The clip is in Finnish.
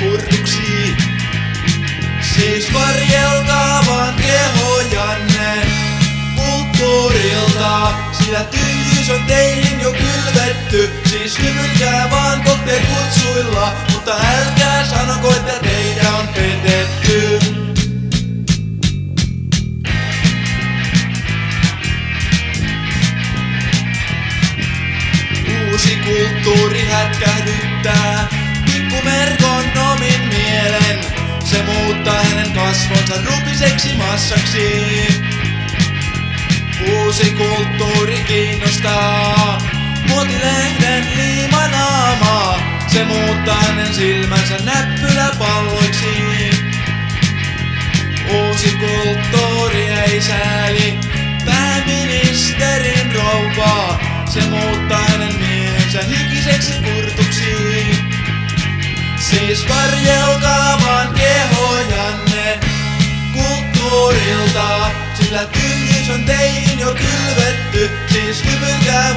kurtuksi. Siis varjelkaa vaan kehojanne kulttuurilta, sillä tyhjyys on teihin jo kylvetty. Siis hymyilkää vaan cocktailkutsuilla, mutta älkää sanoko, että teitä on petetty. Uusi kulttuuri hätkähdyttää pikkumerkon omin mielen. Se muuttaa hänen kasvonsa rupiseksi massaksi. Uusi kulttuuri kiinnostaa muotilehden liimanaamaa. Se muuttaa hänen silmänsä näppyläpalloiksi. Uusi kulttuuri ei sääli pääministerin rouvaa. Se muuttaa hänen miehensä hikiseksi kurtuksi. Siis varjelkaa vaan kehojanne kulttuurilta, sillä tyhjyys on teihin jo kylvetty. Siis hymyilkää